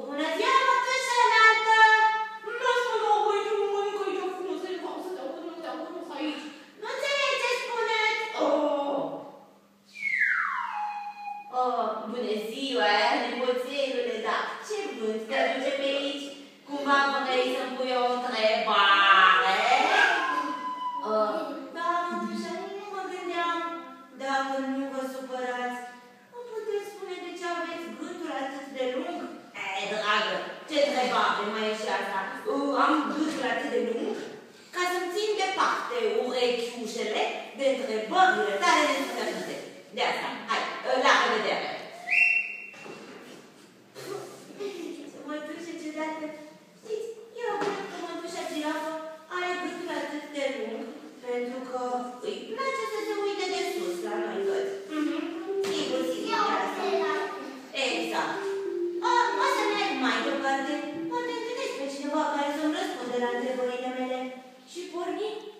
Bună ziua, mătușă Nată! Lasă-mă la voi, tu mămică, ești o frumos, nu vreau să te aud, nu te aud, nu aici. Nu înțeleg ce spuneți! Oh. Oh, bună ziua, nepoțelule, da, ce vânt te aduce pe aici? Cumva mă să-mi pui o întrebare. babe, mai și asta. Uh, am dus la tine lung ca să-mi țin departe urechiușele de întrebările tale nesfârșite. De asta. și pornim